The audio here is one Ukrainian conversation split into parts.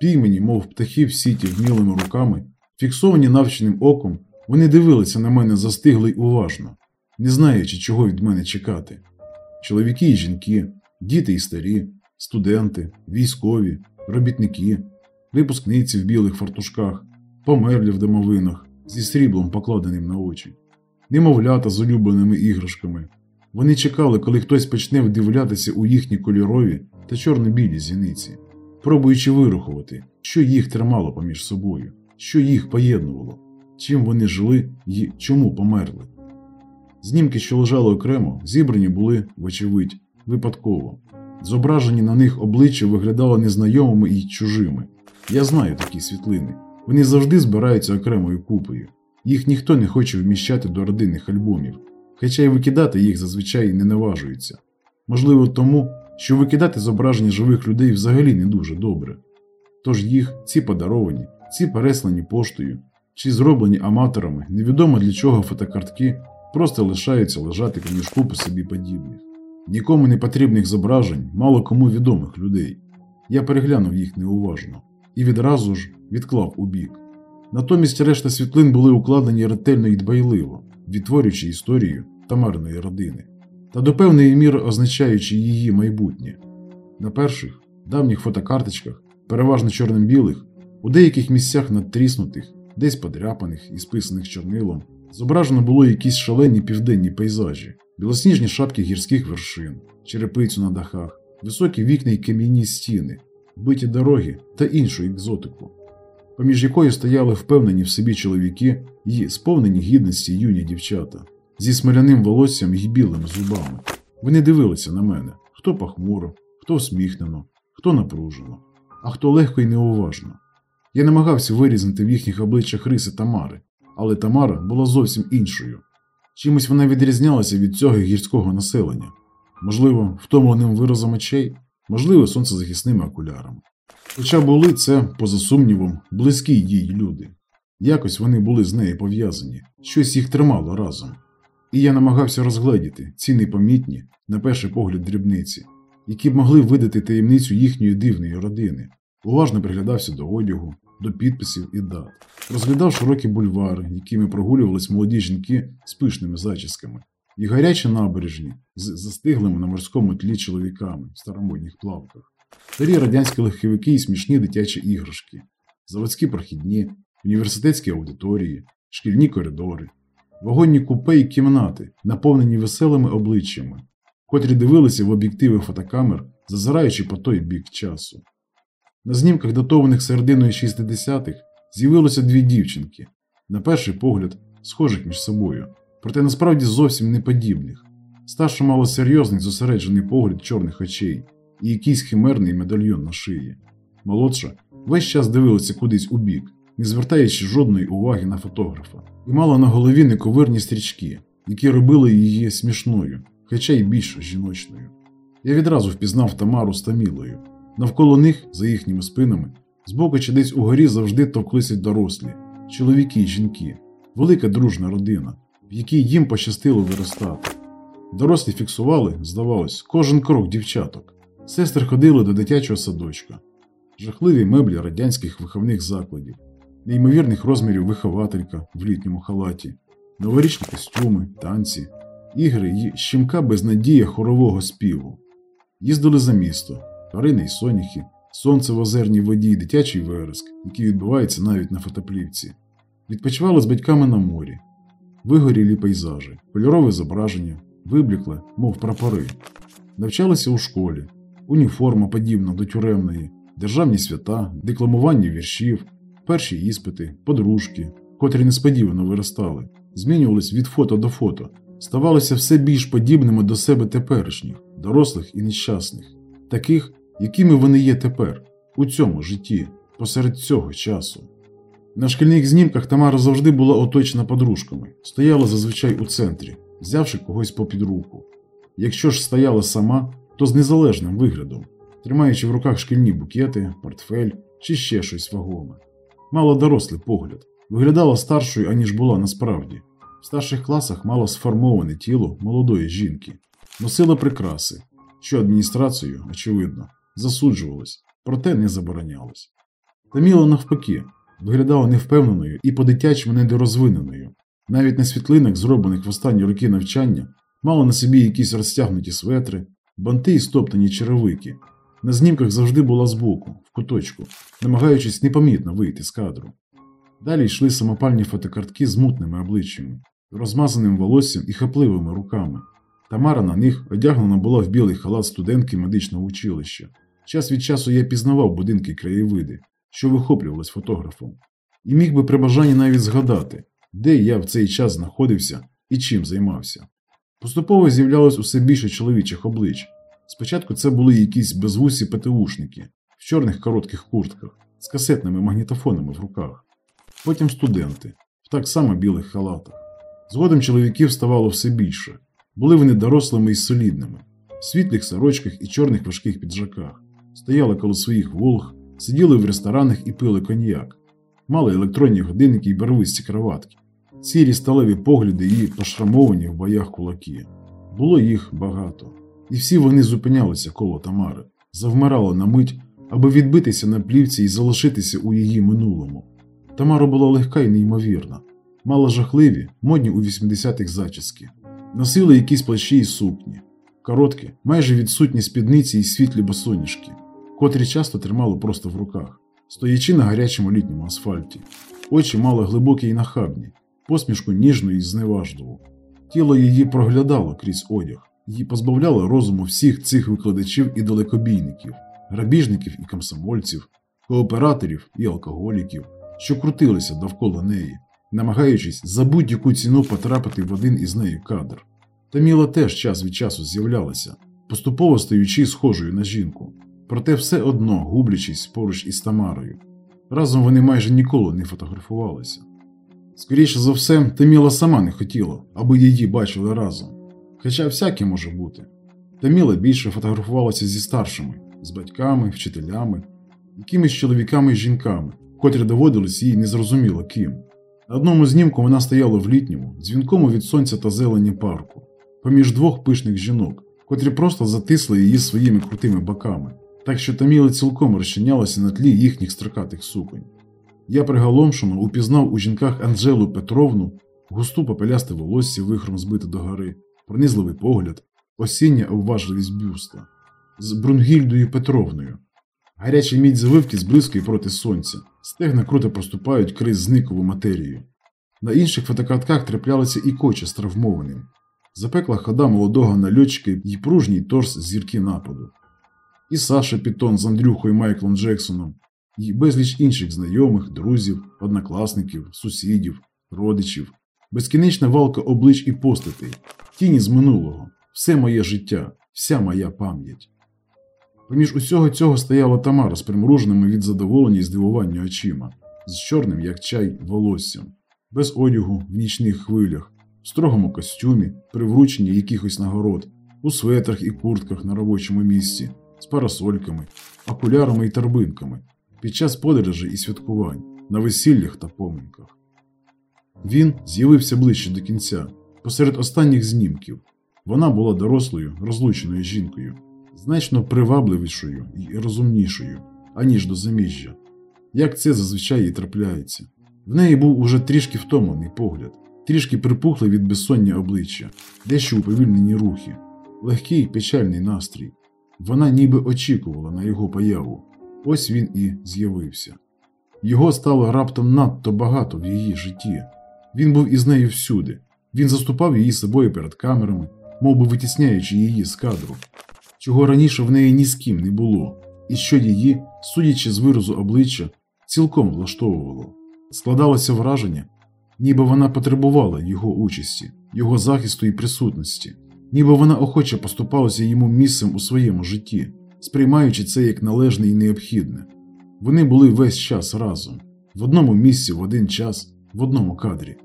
Піймені, мов птахи в сіті вмілими руками, фіксовані навченим оком, вони дивилися на мене застигли й уважно, не знаючи, чого від мене чекати. Чоловіки і жінки, діти і старі, студенти, військові, робітники, випускниці в білих фартушках, померлі в домовинах зі сріблом покладеним на очі, немовлята з улюбленими іграшками. Вони чекали, коли хтось почне вдивлятися у їхні кольорові та чорно-білі зіниці, пробуючи вирахувати, що їх тримало поміж собою, що їх поєднувало, чим вони жили і чому померли. Знімки, що лежали окремо, зібрані були, вочевидь, випадково. Зображені на них обличчя виглядали незнайомими і чужими. Я знаю такі світлини. Вони завжди збираються окремою купою. Їх ніхто не хоче вміщати до родинних альбомів, хоча й викидати їх зазвичай не наважуються. Можливо, тому, що викидати зображення живих людей взагалі не дуже добре. Тож їх, ці подаровані, ці переслані поштою чи зроблені аматорами, невідомо для чого фотокартки просто лишаються лежати поміж купи собі подібних. Нікому не потрібних зображень, мало кому відомих людей. Я переглянув їх неуважно і відразу ж відклав у бік. Натомість решта світлин були укладені ретельно і дбайливо, відтворюючи історію Тамарної родини та до певної міри означаючи її майбутнє. На перших давніх фотокарточках, переважно чорним-білих, у деяких місцях надтріснутих, десь подряпаних і списаних чорнилом, зображено було якісь шалені південні пейзажі, білосніжні шапки гірських вершин, черепицю на дахах, високі вікна й кам'яні стіни, биті дороги та іншу екзотику, поміж якою стояли впевнені в собі чоловіки і сповнені гідності юні дівчата зі смоляним волоссям і білими зубами. Вони дивилися на мене хто похмуро, хто всміхнено, хто напружено, а хто легко і неуважно. Я намагався вирізнити в їхніх обличчях риси Тамари, але Тамара була зовсім іншою. Чимось вона відрізнялася від цього гірського населення, можливо, втомленим виразом очей, можливо, сонцезахисними окулярами. Хоча були це, поза сумнівом, близькі їй люди. Якось вони були з нею пов'язані, щось їх тримало разом. І я намагався розгледіти ці непомітні, на перший погляд, дрібниці, які б могли видати таємницю їхньої дивної родини. Уважно приглядався до одягу, до підписів і дат, розглядав широкі бульвари, якими прогулювались молоді жінки з пишними зачісками, і гарячі набережні з застиглими на морському тлі чоловіками в старомодніх плавках, старі радянські легковики і смішні дитячі іграшки, заводські прохідні, університетські аудиторії, шкільні коридори, вагонні купе і кімнати, наповнені веселими обличчями, котрі дивилися в об'єктиви фотокамер, зазираючи по той бік часу. На знімках, датованих серединою 60-х, з'явилося дві дівчинки, на перший погляд, схожих між собою, проте насправді зовсім не подібних. Старша мала серйозний зосереджений погляд чорних очей і якийсь химерний медальйон на шиї. Молодша весь час дивилася кудись у бік, не звертаючи жодної уваги на фотографа, і мала на голові нековирні стрічки, які робили її смішною, хоча й більш жіночною. Я відразу впізнав Тамару з Тамілою. Навколо них, за їхніми спинами, збоку чи десь угорі завжди товклися дорослі, чоловіки й жінки, велика дружна родина, в якій їм пощастило виростати. Дорослі фіксували, здавалось, кожен крок дівчаток. Сестри ходили до дитячого садочка, жахливі меблі радянських виховних закладів, неймовірних розмірів вихователька в літньому халаті, новорічні костюми, танці, ігри і щімка безнадія хорового співу. Їздили за місто, тварини й соняхи, сонце в озерній воді й дитячий вереск, який відбувається навіть на фотоплівці. Відпочивали з батьками на морі, вигорілі пейзажі, кольорове зображення, виблікле, мов прапори. Навчалися у школі, уніформа подібна до тюремної, державні свята, декламування віршів, перші іспити, подружки, котрі несподівано виростали, змінювались від фото до фото, ставалися все більш подібними до себе теперішніх, дорослих і нещасних, таких, якими вони є тепер, у цьому житті, посеред цього часу. На шкільних знімках Тамара завжди була оточена подружками, стояла зазвичай у центрі, взявши когось попід руку. Якщо ж стояла сама, то з незалежним виглядом, тримаючи в руках шкільні букети, портфель чи ще щось вагоме. Мала дорослий погляд, виглядала старшою, аніж була насправді. В старших класах мала сформоване тіло молодої жінки, носила прикраси, що адміністрацією, очевидно, засуджувалось, проте не заборонялось. Таміла навпаки, виглядала невпевненою і по-дитячому недорозвиненою. Навіть на світлинах, зроблених в останні роки навчання, мала на собі якісь розтягнуті светри, банти і стоптані черевики. На знімках завжди була збоку, в куточку, намагаючись непомітно вийти з кадру. Далі йшли самопальні фотокартки з мутними обличчями, розмазаним волоссям і хапливими руками. Тамара на них одягнена була в білий халат студентки медичного училища. Час від часу я пізнавав будинки краєвиди, що вихоплювалось фотографом, і міг би при бажанні навіть згадати, де я в цей час знаходився і чим займався. Поступово з'являлось усе більше чоловічих облич. Спочатку це були якісь безвусі ПТУшники в чорних коротких куртках з касетними магнітофонами в руках. Потім студенти в так само білих халатах. Згодом чоловіків ставало все більше. Були вони дорослими і солідними, в світлих сорочках і чорних важких піджаках, стояли коло своїх волг, сиділи в ресторанах і пили коньяк, мали електронні годинники і барвисті кроватки, сірі сталеві погляди і пошрамовані в боях кулаки. Було їх багато, і всі вони зупинялися коло Тамари, завмирали на мить, аби відбитися на плівці і залишитися у її минулому. Тамара була легка і неймовірна, мала жахливі, модні у 80-х зачіски, носила якісь плащі і сукні, короткі, майже відсутні спідниці і світлі босоніжки, котрі часто тримали просто в руках, стоячи на гарячому літньому асфальті. Очі мали глибокі і нахабні, посмішку ніжну і зневажливу. Тіло її проглядало крізь одяг, її позбавляло розуму всіх цих викладачів і далекобійників, грабіжників і комсомольців, кооператорів і алкоголіків, що крутилися довкола неї, намагаючись за будь-яку ціну потрапити в один із нею кадр. Таміла теж час від часу з'являлася, поступово стаючи схожою на жінку, проте все одно гублячись поруч із Тамарою. Разом вони майже ніколи не фотографувалися. Скоріше за все, Таміла сама не хотіла, аби її бачили разом. Хоча всяке може бути. Таміла більше фотографувалася зі старшими, з батьками, вчителями, якимись чоловіками і жінками, котрі доводились їй незрозуміло ким. На одному знімку вона стояла в літньому, дзвінкому від сонця та зелені парку, поміж двох пишних жінок, котрі просто затисли її своїми крутими боками, так що Таміла цілком розчинялася на тлі їхніх строкатих суконь. Я приголомшено упізнав у жінках Анжелу Петровну, густу попелясте волосся вихром збите догори, пронизливий погляд, осіння обважливість бюста, з Брунгільдою Петровною. Гарячі мідь завивки зблискує проти сонця, стегна круто проступають крізь зникову матерію. На інших фотокартках траплялися і коча з травмованим. Запекла хода молодого нальотчика і пружній торс зірки нападу. І Саша Пітон з Андрюхою Майклом Джексоном, і безліч інших знайомих, друзів, однокласників, сусідів, родичів, безкінечна валка облич і постатей, тіні з минулого, все моє життя, вся моя пам'ять. Поміж усього цього стояла Тамара з примруженими від задоволення і здивування очима, з чорним, як чай, волоссям, без одягу в нічних хвилях, в строгому костюмі, при врученні якихось нагород, у светрах і куртках на робочому місці, з парасольками, окулярами і торбинками, під час подорожей і святкувань, на весіллях та поминках. Він з'явився ближче до кінця, посеред останніх знімків. Вона була дорослою, розлученою жінкою, значно привабливішою і розумнішою, аніж до заміжжя. Як це зазвичай і трапляється. В неї був уже трішки втомлений погляд, трішки припухле від безсоння обличчя, дещо уповільнені рухи, легкий печальний настрій. Вона ніби очікувала на його появу. Ось він і з'явився. Його стало раптом надто багато в її житті. Він був із нею всюди. Він заступав її собою перед камерами, мов би витісняючи її з кадру, чого раніше в неї ні з ким не було, і що її, судячи з виразу обличчя, цілком влаштовувало. Складалося враження, ніби вона потребувала його участі, його захисту і присутності, ніби вона охоче поступалася йому місцем у своєму житті, сприймаючи це як належне і необхідне. Вони були весь час разом, в одному місці в один час, в одному кадрі.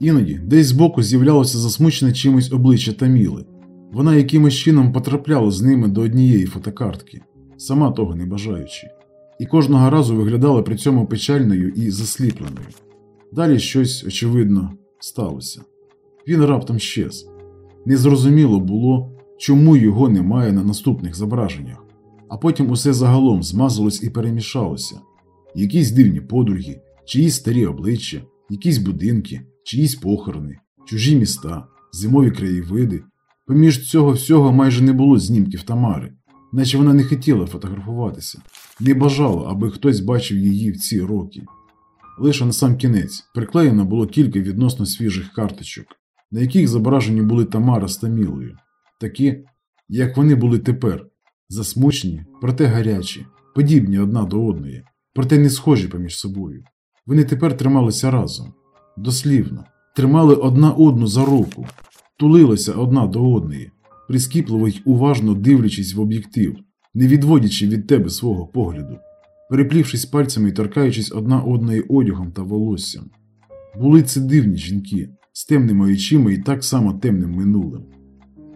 Іноді десь збоку з'являлося засмучене чимось обличчя Таміли. Вона якимось чином потрапляла з ними до однієї фотокартки, сама того не бажаючи, і кожного разу виглядала при цьому печальною і засліпленою. Далі щось, очевидно, сталося. Він раптом щез. Незрозуміло було, чому його немає на наступних зображеннях, а потім усе загалом змазалось і перемішалося. якісь дивні подруги, чиїсь старі обличчя, якісь будинки, чиїсь похорони, чужі міста, зимові краєвиди. Поміж цього всього майже не було знімків Тамари, наче вона не хотіла фотографуватися, не бажала, аби хтось бачив її в ці роки. Лише на сам кінець приклеєно було кілька відносно свіжих карточок, на яких зображені були Тамара з Тамілою, такі, як вони були тепер, засмучені, проте гарячі, подібні одна до одної, проте не схожі поміж собою. Вони тепер трималися разом, дослівно, тримали одна одну за руку, тулилися одна до одної, прискіпливо й уважно дивлячись в об'єктив, не відводячи від тебе свого погляду, переплівшись пальцями і торкаючись одна одної одягом та волоссям. Були це дивні жінки з темними очима і так само темним минулим.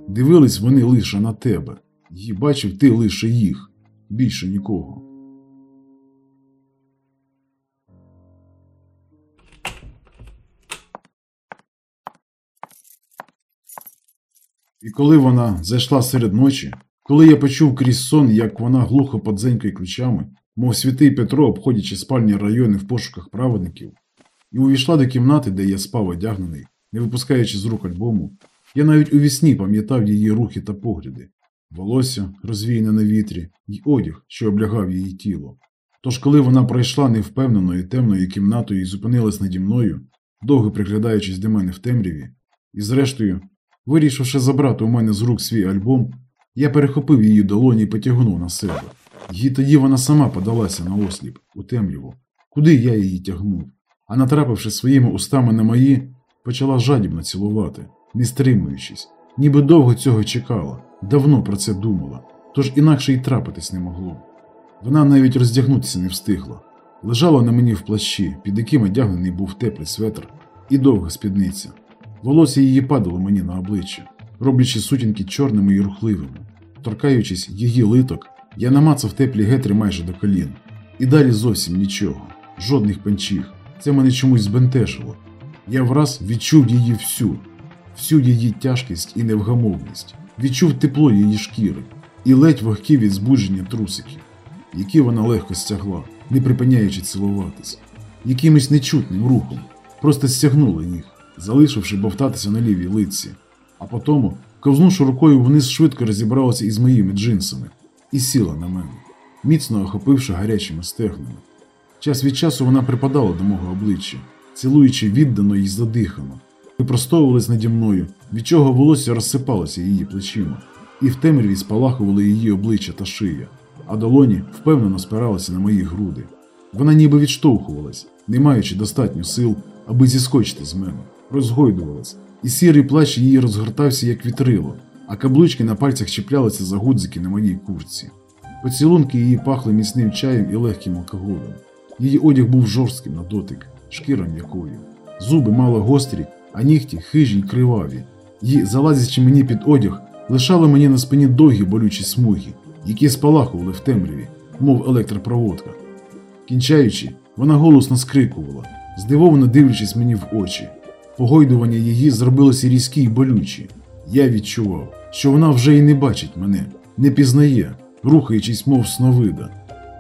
Дивились вони лише на тебе, і бачив ти лише їх, більше нікого. І коли вона зайшла серед ночі, коли я почув крізь сон, як вона глухо подзенькає ключами, мов святий Петро, обходячи спальні райони в пошуках праведників, і увійшла до кімнати, де я спав одягнений, не випускаючи з рук альбому, я навіть у вісні пам'ятав її рухи та погляди, волосся, розвіяне на вітрі, й одяг, що облягав її тіло. Тож, коли вона пройшла невпевненою темною кімнатою і зупинилась наді мною, довго приглядаючись до мене в темряві, і зрештою, вирішивши забрати у мене з рук свій альбом, я перехопив її долоні і потягнув на себе. І тоді вона сама подалася на осліп, у темряву, куди я її тягнув, а натрапивши своїми устами на мої, почала жадібно цілувати, не стримуючись, ніби довго цього чекала, давно про це думала, тож інакше й трапитись не могло. Вона навіть роздягнутися не встигла, лежала на мені в плащі, під яким одягнений був теплий светр і довга спідниця. Волосся її падало мені на обличчя, роблячи сутінки чорними і рухливими. Торкаючись її литок, я намацав теплі гетри майже до колін. І далі зовсім нічого, жодних панчіх. Це мене чомусь збентежило. Я враз відчув її всю, всю її тяжкість і невгамовність, відчув тепло її шкіри і ледь вогкі від збудження трусиків, які вона легко стягла, не припиняючи цілуватись, якимось нечутним рухом, просто стягнула їх, залишивши бовтатися на лівій лиці, а потому, ковзнувши рукою вниз, швидко розібралася із моїми джинсами і сіла на мене, міцно охопивши гарячими стегнами. Час від часу вона припадала до мого обличчя, цілуючи віддано і задихано, випростовувалась наді мною, від чого волосся розсипалося її плечима, і в темряві спалахували її обличчя та шия, а долоні впевнено спиралися на мої груди. Вона ніби відштовхувалась, не маючи достатньо сил, аби зіскочити з мене, розгойдувалась, і сірий плащ її розгортався, як вітрило, а каблучки на пальцях чіплялися за гудзики на моїй курці. Поцілунки її пахли міцним чаєм і легким алкоголем. Її одяг був жорстким на дотик, шкіра м'якою. Зуби мали гострі, а нігті хижі й криваві. І, залазячи мені під одяг, лишали мені на спині довгі болючі смуги, які спалахували в темряві, мов електропроводка. Кінчаючи, вона голосно скрикувала, здивовано дивлячись мені в очі. Погойдування її зробилося різкі й болючі. Я відчував, що вона вже й не бачить мене, не пізнає, рухаючись, мов сновида.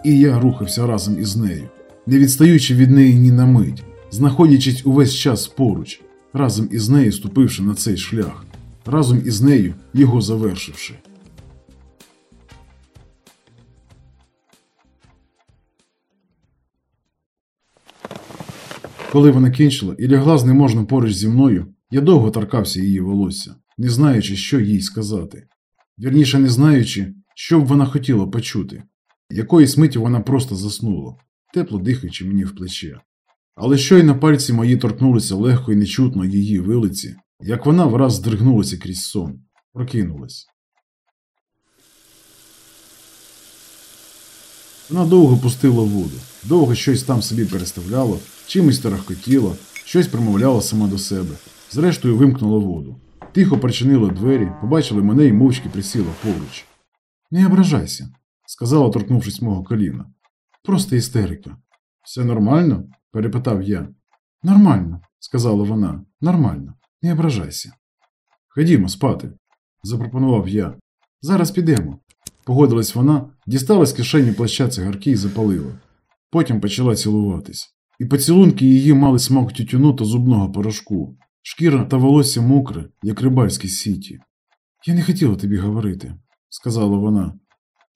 І я рухався разом із нею, не відстаючи від неї ні на мить, знаходячись увесь час поруч, разом із нею ступивши на цей шлях, разом із нею його завершивши. Коли вона кінчила і лягла знеможно поруч зі мною, я довго торкався її волосся, не знаючи, що їй сказати. Вірніше, не знаючи, що б вона хотіла почути. Якоїсь миті вона просто заснула, тепло дихаючи мені в плече. Але щойно пальці мої торкнулися легко і нечутно її вилиці, як вона враз здригнулася крізь сон, прокинулась. Вона довго пустила воду, довго щось там собі переставляла, чимось тарахкотіла, щось промовляла сама до себе. Зрештою вимкнула воду. Тихо причинила двері, побачила мене і мовчки присіла поруч. Не ображайся, сказала, торкнувшись мого коліна. Просто істерика. Все нормально? перепитав я. Нормально, сказала вона. Нормально, не ображайся. Ходімо спати, запропонував я. Зараз підемо. Погодилась вона, дістала з кишені плаща цигарки і запалила. Потім почала цілуватись. І поцілунки її мали смак тютюну та зубного порошку, шкіра та волосся мокре, як рибальські сіті. Я не хотіла тобі говорити, сказала вона.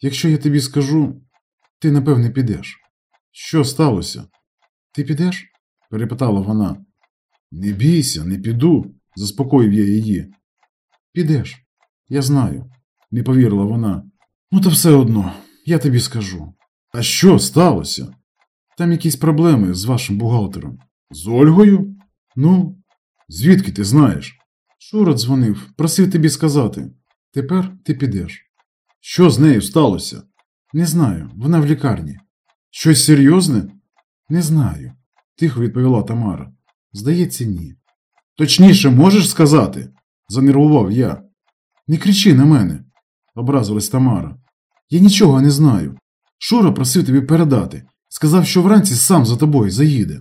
Якщо я тобі скажу, ти напевне підеш. Що сталося? Ти підеш? перепитала вона. Не бійся, не піду, заспокоїв я її. Підеш, я знаю, не повірила вона. Ну, та все одно, я тобі скажу. А що сталося? Там якісь проблеми з вашим бухгалтером. З Ольгою? Ну, звідки ти знаєш? Шура дзвонив, просив тобі сказати. Тепер ти підеш. Що з нею сталося? Не знаю, вона в лікарні. Щось серйозне? Не знаю, тихо відповіла Тамара. Здається, ні. Точніше, можеш сказати? занервував я. Не кричи на мене, образилась Тамара. Я нічого не знаю. Шура просив тобі передати. Сказав, що вранці сам за тобою заїде.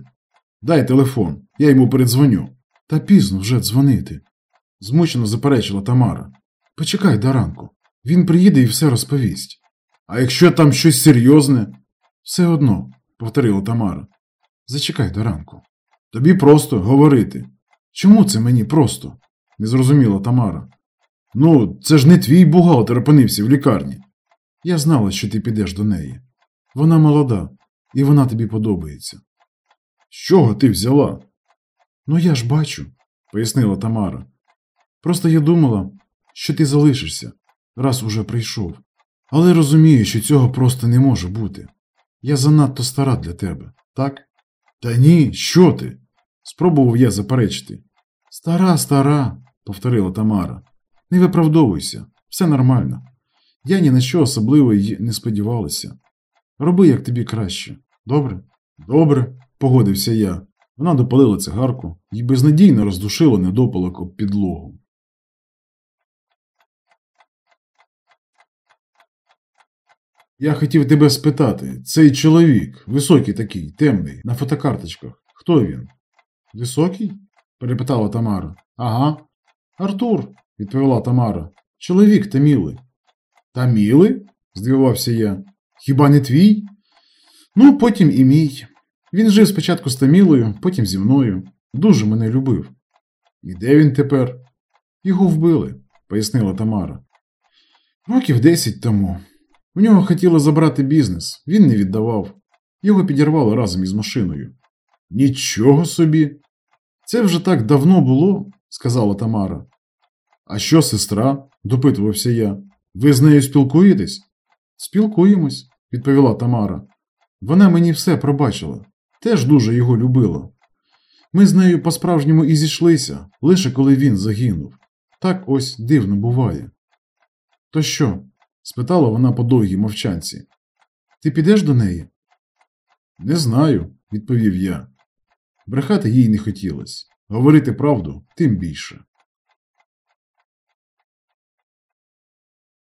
Дай телефон, я йому передзвоню. Та пізно вже дзвонити, змучено заперечила Тамара. Почекай до ранку. Він приїде і все розповість. А якщо там щось серйозне? Все одно, повторила Тамара. Зачекай до ранку. Тобі просто говорити. Чому це мені просто? не зрозуміла Тамара. Ну, це ж не твій бухгалтер опинився в лікарні. Я знала, що ти підеш до неї. Вона молода, і вона тобі подобається. З чого ти взяла? Ну, я ж бачу, пояснила Тамара. Просто я думала, що ти залишишся, раз уже прийшов. Але розумію, що цього просто не може бути. Я занадто стара для тебе, так? Та ні, що ти? спробував я заперечити. Стара, стара, повторила Тамара. Не виправдовуйся, все нормально. Я ні на що особливо й не сподівалася. Роби, як тобі краще. Добре? Добре, погодився я. Вона допалила цигарку і безнадійно роздушила недопалок об підлогу. Я хотів тебе спитати, цей чоловік, високий такий, темний, на фотокарточках, хто він? Високий? перепитала Тамара. Ага. Артур, відповіла Тамара. Чоловік Таміли. Таміли? здивувався я. Хіба не твій? Ну, потім і мій. Він жив спочатку з Тамілою, потім зі мною. Дуже мене любив. І де він тепер? Його вбили, пояснила Тамара. Років десять тому. У нього хотіли забрати бізнес, він не віддавав. Його підірвало разом із машиною. Нічого собі. Це вже так давно було, сказала Тамара. А що сестра? допитувався я. Ви з нею спілкуєтесь? Спілкуємось, відповіла Тамара. Вона мені все пробачила, теж дуже його любила. Ми з нею по-справжньому і зійшлися, лише коли він загинув. Так ось дивно буває. То що? спитала вона по довгій мовчанці. Ти підеш до неї? Не знаю, відповів я. Брехати їй не хотілося, говорити правду тим більше.